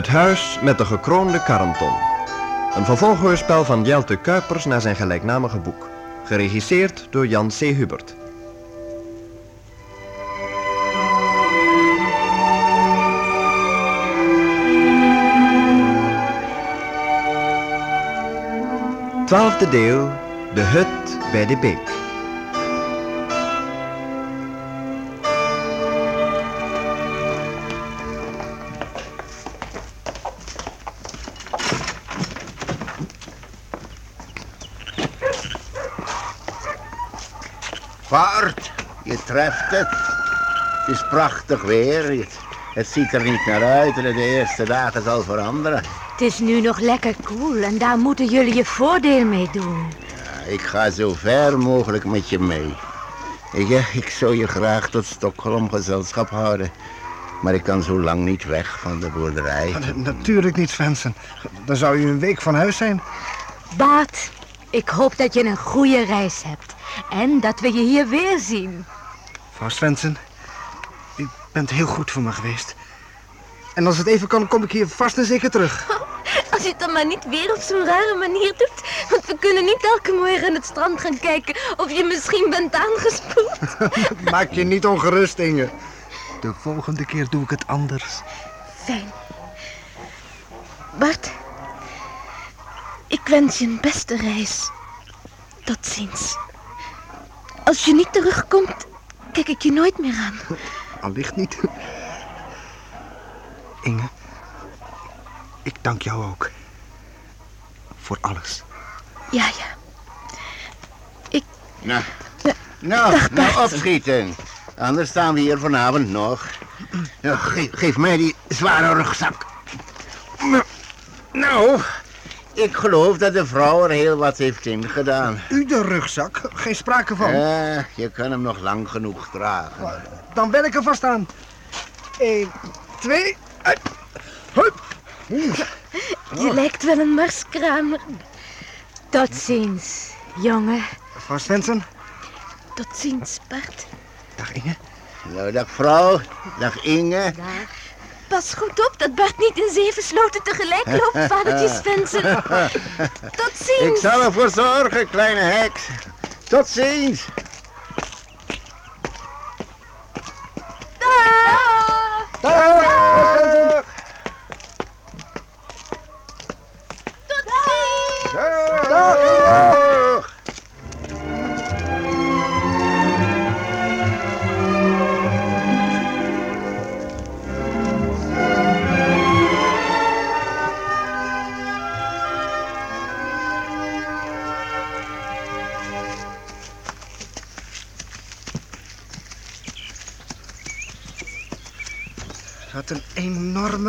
Het huis met de gekroonde karanton. Een vervolghoorspel van Jelte Kuipers naar zijn gelijknamige boek. Geregisseerd door Jan C. Hubert. Twaalfde deel. De hut bij de beek. Vaart, je treft het. Het is prachtig weer. Het, het ziet er niet naar uit dat het de eerste dagen zal veranderen. Het is nu nog lekker koel en daar moeten jullie je voordeel mee doen. Ja, ik ga zo ver mogelijk met je mee. Ik, eh, ik zou je graag tot Stockholm gezelschap houden. Maar ik kan zo lang niet weg van de boerderij. Natuurlijk niet, Svensson. Dan zou je een week van huis zijn. Bart, ik hoop dat je een goede reis hebt. En dat we je hier weer zien. Vrouw Svensson, u bent heel goed voor me geweest. En als het even kan, kom ik hier vast en zeker terug. Als je het dan maar niet weer op zo'n rare manier doet. Want we kunnen niet elke morgen aan het strand gaan kijken of je misschien bent aangespoeld. Maak je niet ongerust, Inge. De volgende keer doe ik het anders. Fijn. Bart, ik wens je een beste reis. Tot ziens. Als je niet terugkomt, kijk ik je nooit meer aan. Allicht niet. Inge, ik dank jou ook. Voor alles. Ja, ja. Nou, nou, Dag, nou Bart. opschieten. Anders staan we hier vanavond nog. Ja, geef, geef mij die zware rugzak. Nou, Nou, ik geloof dat de vrouw er heel wat heeft ingedaan. U de rugzak? Geen sprake van. Eh, je kan hem nog lang genoeg dragen. Dan ben ik er vast aan. Eén, twee, uit. Hup. Je lijkt wel een marskramer. Tot ziens, jongen. Vrouw Svensson. Tot ziens, Bart. Dag Inge. Nou, dag vrouw. Dag Inge. Pas goed op dat Bart niet in zeven sloten tegelijk loopt, vadertje Svensson. Tot Ik ziens. zal ervoor zorgen, kleine heks. Tot ziens.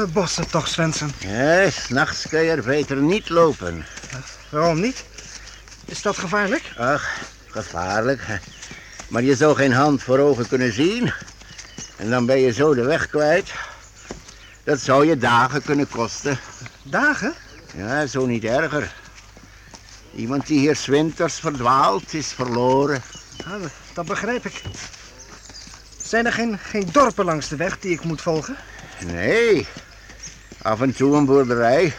Bossen toch, Svensson. Ja, s'nachts kun je er beter niet lopen. Waarom niet? Is dat gevaarlijk? Ach, gevaarlijk. Maar je zou geen hand voor ogen kunnen zien. En dan ben je zo de weg kwijt. Dat zou je dagen kunnen kosten. Dagen? Ja, zo niet erger. Iemand die hier 's winters verdwaalt, is verloren. Ja, dat, dat begrijp ik. Zijn er geen, geen dorpen langs de weg die ik moet volgen? Nee, af en toe een boerderij.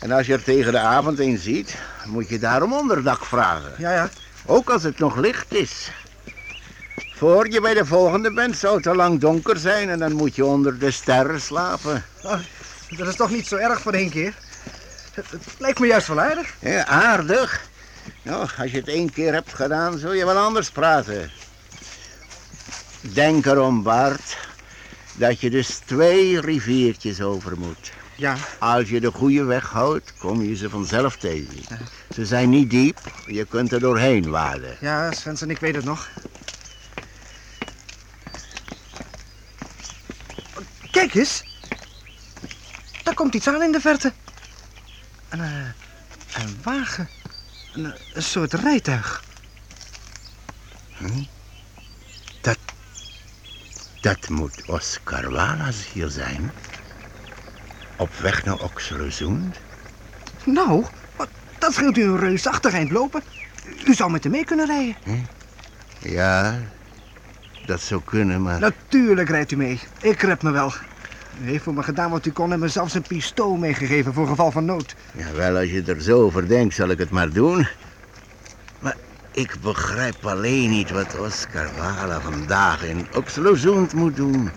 En als je er tegen de avond een ziet, moet je daarom onderdak vragen. Ja, ja. Ook als het nog licht is. Voor je bij de volgende bent, zou het al lang donker zijn en dan moet je onder de sterren slapen. Oh, dat is toch niet zo erg voor één keer? Het, het lijkt me juist wel aardig. Ja, aardig. Nou, als je het één keer hebt gedaan, zul je wel anders praten. Denk erom, Bart, dat je dus twee riviertjes over moet. Ja, Als je de goede weg houdt, kom je ze vanzelf tegen. Ze zijn niet diep, je kunt er doorheen waden. ja, Svensson, ik weet het nog. Kijk eens. Daar komt iets aan in de verte. Een, eh, een wagen. Een, een soort rijtuig. Dat, dat moet Oscar Walas hier zijn. Op weg naar Oxelösund. Nou, dat scheelt u een reusachtig eind lopen. U zou met hem mee kunnen rijden. Ja, dat zou kunnen, maar... Natuurlijk rijdt u mee. Ik red me wel. U heeft voor me gedaan wat u kon en me zelfs een pistool meegegeven voor geval van nood. Ja, wel, als je er zo over denkt, zal ik het maar doen. Ik begrijp alleen niet wat Oscar Wala vandaag in Oxelozund moet doen.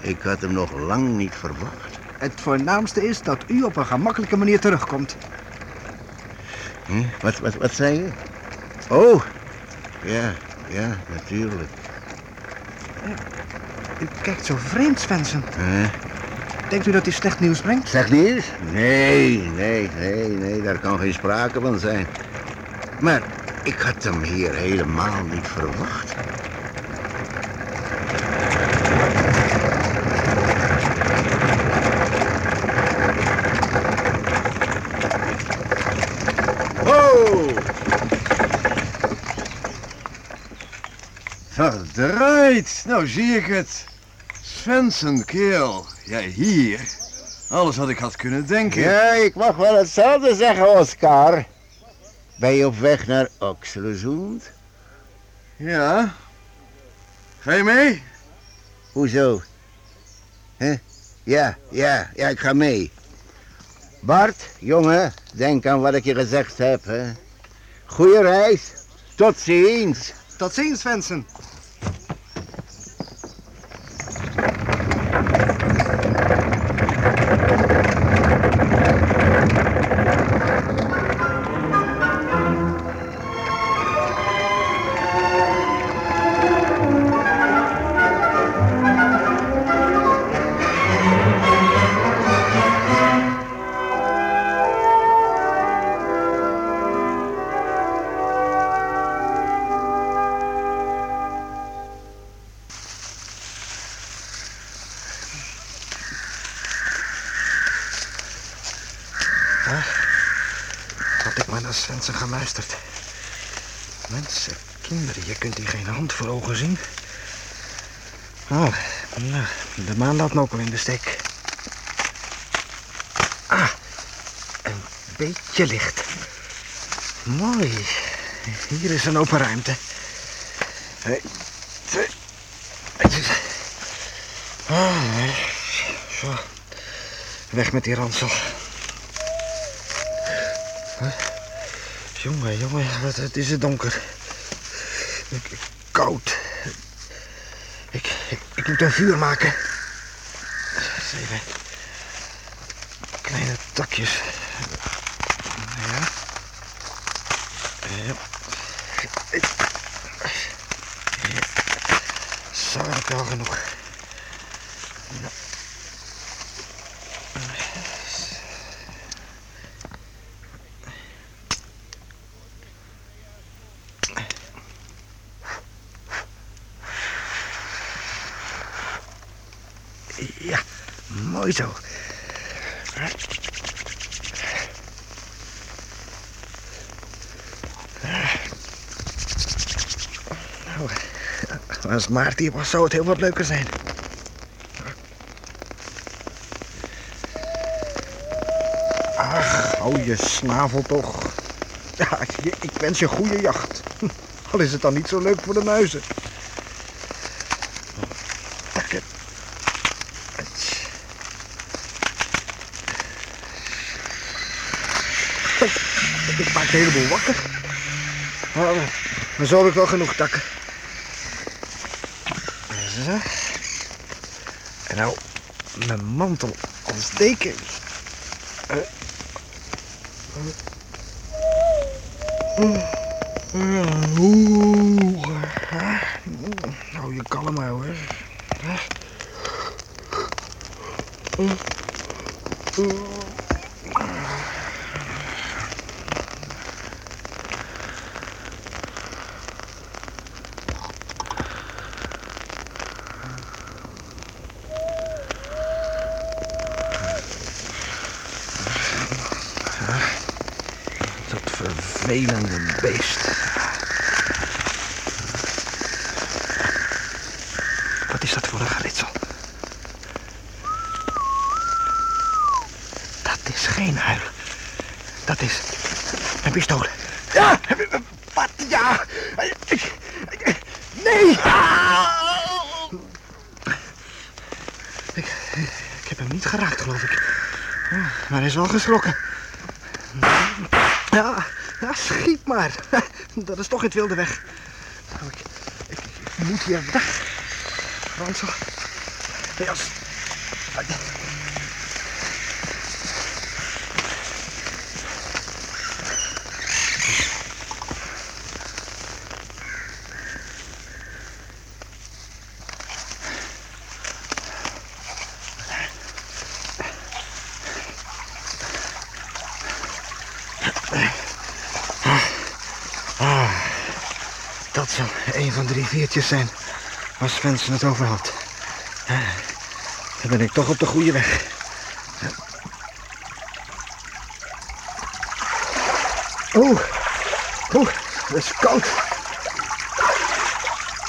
Ik had hem nog lang niet verwacht. Het voornaamste is dat u op een gemakkelijke manier terugkomt. Hm? Wat, wat, wat zei je? Oh, ja, ja, natuurlijk. U kijkt zo vreemd, Svensson. Huh? Denkt u dat u slecht nieuws brengt? Zeg nieuws? Nee, nee, nee, nee, daar kan geen sprake van zijn. Maar ik had hem hier helemaal niet verwacht. Oh! Verdraaid, nou zie ik het. Svensson, kerel. Jij hier. Alles wat ik had kunnen denken. Ja, ik mag wel hetzelfde zeggen, Oscar. Ben je op weg naar Oxelösund? Ja. Ga je mee? Hoezo? Hè? Ja, ja, ja, ik ga mee. Bart, jongen, denk aan wat ik je gezegd heb, hè. Goeie reis. Tot ziens. Tot ziens, Svensson. Mensen, kinderen, je kunt hier geen hand voor ogen zien. Oh, nou, de maan laat me ook wel in de steek. Ah, een beetje licht. Mooi. Hier is een open ruimte. Ah, zo. Weg met die ransel. Jongen, jongen, wat, het is het donker. Koud. Ik, ik, moet een vuur maken. Kleine takjes. Ja. Ja. Zo heb ik wel genoeg. Ja. Ja, mooi. Nou, als Maarten hier was, zou het heel wat leuker zijn. Ach, hou je snavel toch. Ja, ik wens je goede jacht. Al is het dan niet zo leuk voor de muizen. Takken. Ik maak de hele boel wakker. Maar, maar zo heb ik wel genoeg takken. Zo. En nou, mijn mantel als deken. Eh. Oeh. Nou, je kalm houden. Dat vervelende beest. Wat is dat voor een geritsel? Dat is geen huil. Dat is een pistool. Ja! Wat? Ja! Ik- ik- Nee! Ik, heb hem niet geraakt, geloof ik. Maar hij is wel geschrokken. Ja, ja, schiet maar. Dat is toch het wilde weg. Nou, ik, ik, moet hier weg. Ransel. Jas. Dat zal een van de riviertjes zijn waar Svensson het over had. Dan ben ik toch op de goede weg. Oeh, oeh, dat is koud.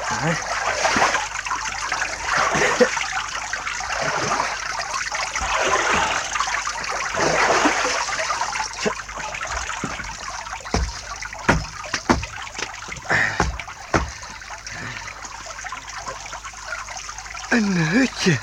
Ah. Een hutje.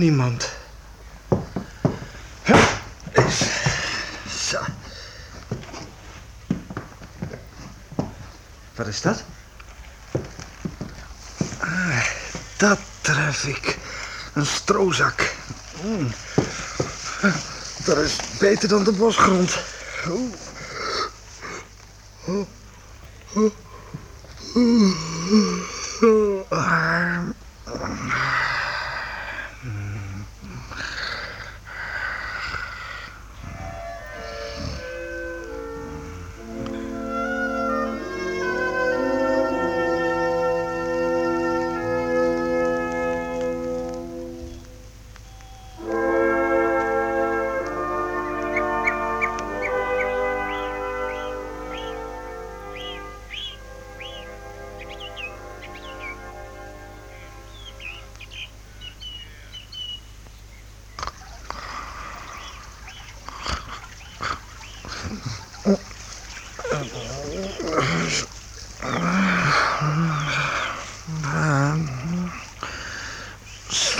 Niemand. Zo. Wat is dat? Ah, dat tref ik. Een stroozak. Mm. Dat is beter dan de bosgrond. Oeh. Oeh. Oeh. Oeh. Ah.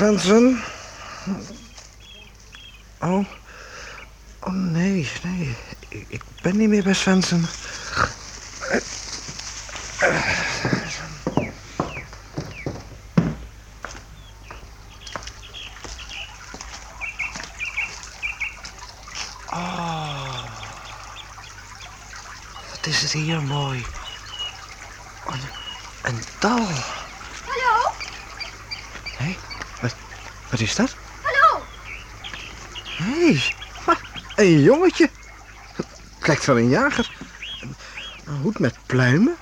Svensson? Oh. Oh nee, nee. Ik, ben niet meer bij Svensson. Oh. Wat is het hier mooi. Een dal. Hallo? Hé, wat, wat is dat? Hallo? Hé, hey, een jongetje. Het lijkt wel een jager. Een, hoed met pluimen,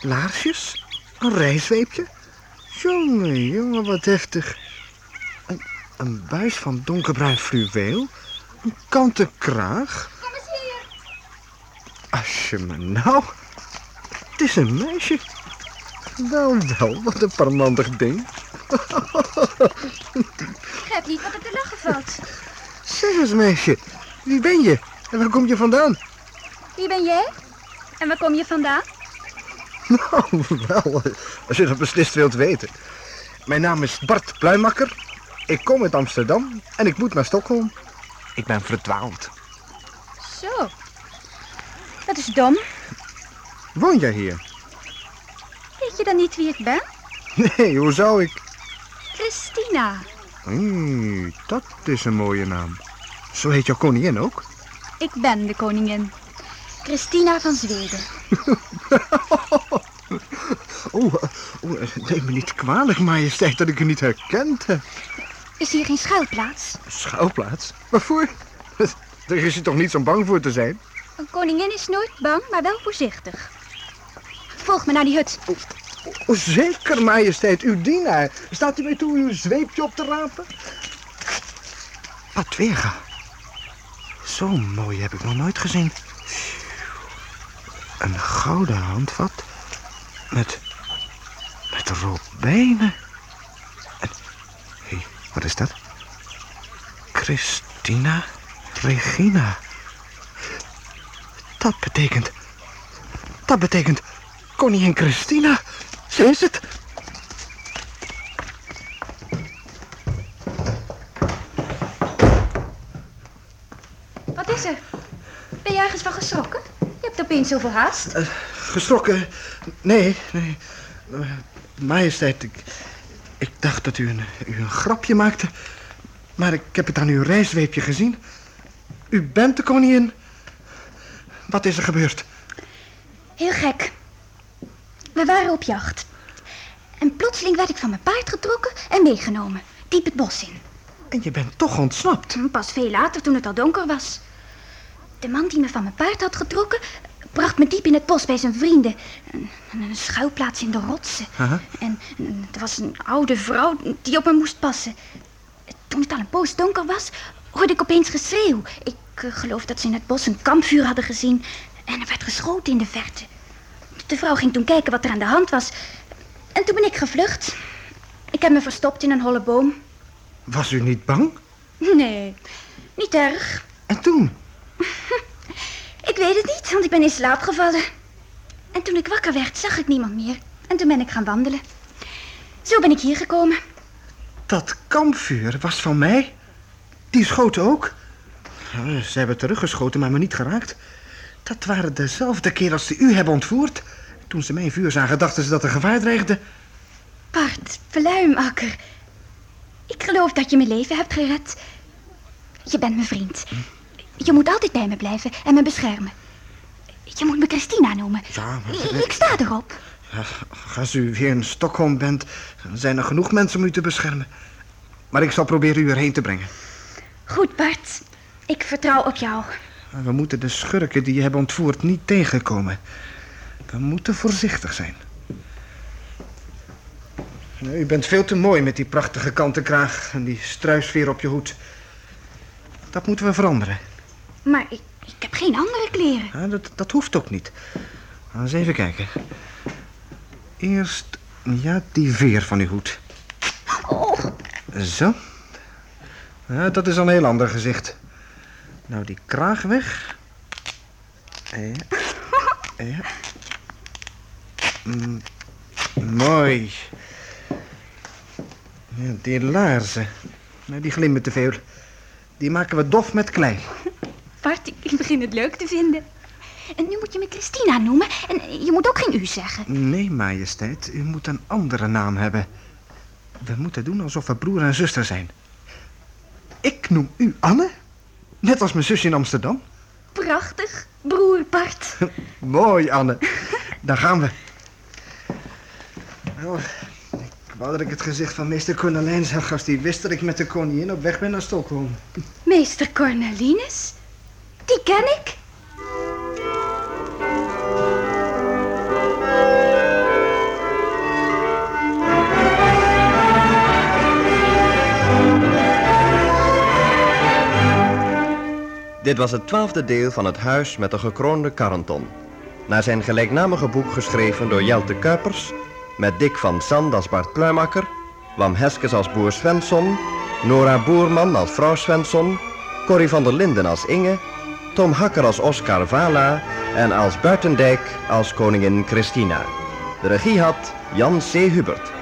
laarsjes, een rijzweepje. Jongen, jongen, wat heftig. Een, een buis van donkerbruin fluweel, een kanten kraag. Kom eens hier. Als je me nou... Het is een meisje. Wel, wel, wat een parmantig ding. Ik begrijp niet wat er te lachen valt. Zeg eens, meisje, wie ben je en waar kom je vandaan? Wie ben jij? En waar kom je vandaan? Nou, wel, als je dat beslist wilt weten. Mijn naam is Bart Pluimakker. Ik kom uit Amsterdam en ik moet naar Stockholm. Ik ben verdwaald. Zo. Dat is dom. Woon jij hier? Weet je dan niet wie ik ben? Nee, hoe zou ik? Christina. Hmm, dat is een mooie naam. Zo heet jouw koningin ook? Ik ben de koningin. Christina van Zweden. Oh, oh, neem me niet kwalijk, majesteit, dat ik u niet herkend heb. Is hier geen schuilplaats? Schouwplaats? Waarvoor? Daar is je toch niet zo bang voor te zijn? Een koningin is nooit bang, maar wel voorzichtig. Volg me naar die hut. Zeker, majesteit, uw dienaar. Staat u mij toe uw zweepje op te rapen? Patwega. Zo mooi heb ik nog nooit gezien. Een gouden handvat met, met robijnen. En, hé, wat is dat? Christina Regina. Dat betekent, dat betekent koningin Christina. Ze is het. Wat is er? Ben je ergens van geschrokken? Je hebt opeens zoveel haast. Eh, geschrokken? Nee, nee. Eh, majesteit, ik, ik dacht dat u een, u een grapje maakte. Maar ik heb het aan uw reisweepje gezien. U bent de koningin. Wat is er gebeurd? Heel gek. We waren op jacht. En plotseling werd ik van mijn paard getrokken en meegenomen. Diep het bos in. En je bent toch ontsnapt? Pas veel later, toen het al donker was. De man die me van mijn paard had getrokken... bracht me diep in het bos bij zijn vrienden. Een, een schuilplaats in de rotsen. En er was een oude vrouw die op me moest passen. Toen het al een poos donker was, hoorde ik opeens geschreeuw. Ik eh, geloof dat ze in het bos een kampvuur hadden gezien. En er werd geschoten in de verte. De vrouw ging toen kijken wat er aan de hand was. En toen ben ik gevlucht. Ik heb me verstopt in een holle boom. Was u niet bang? Nee, niet erg. En toen? Ik weet het niet, want ik ben in slaap gevallen. En toen ik wakker werd, zag ik niemand meer. En toen ben ik gaan wandelen. Zo ben ik hier gekomen. Dat kampvuur was van mij. Die schoten ook. Ja, Ze hebben teruggeschoten, maar me niet geraakt. Dat waren dezelfde keer als ze u hebben ontvoerd. Toen ze mijn vuur zagen, dachten ze dat er gevaar dreigde. Bart, pluimakker. Ik geloof dat je mijn leven hebt gered. Je bent mijn vriend. Je moet altijd bij me blijven en me beschermen. Je moet me Christina noemen. Ja, maar- Ik sta erop. Ja, als u weer in Stockholm bent, zijn er genoeg mensen om u te beschermen. Maar ik zal proberen u erheen te brengen. Goed, Bart. Ik vertrouw op jou. We moeten de schurken die je hebben ontvoerd niet tegenkomen. We moeten voorzichtig zijn. Nou, U bent veel te mooi met die prachtige kanten kraag en die struisveer op je hoed. Dat moeten we veranderen. Maar ik, ik heb geen andere kleren. Ja, dat, dat hoeft ook niet. Laten we eens even kijken. Eerst, ja, die veer van uw hoed. Oh, Zo. Ja, dat is een heel ander gezicht. Nou, die kraag weg. Ja. Ja. Mooi. Ja, die laarzen. Nou, die glimmen te veel. Die maken we dof met klei. Bart, ik- ik begin het leuk te vinden. En nu moet je me Christina noemen. En je moet ook geen u zeggen. Nee, majesteit, u moet een andere naam hebben. We moeten doen alsof we broer en zuster zijn. Ik noem u Anne, net als mijn zusje in Amsterdam. Prachtig, broer Bart. Mooi, Anne. Daar gaan we. Nou, ik wou dat ik het gezicht van meester Cornelijn zag als die wist dat ik met de koningin op weg ben naar Stockholm. Meester Cornelinus? Die ken ik. Dit was het twaalfde deel van Het Huis met de gekroonde Karanton. Naar zijn gelijknamige boek geschreven door Jelte Kuipers... met Dick van Sand als Bart Pluimakker... Wam Heskes als Boer Svensson... Nora Boerman als vrouw Svensson... Corrie van der Linden als Inge... Tom Hakker als Oscar Vala... en als Buitendijk als koningin Christina. De regie had Jan C. Hubert.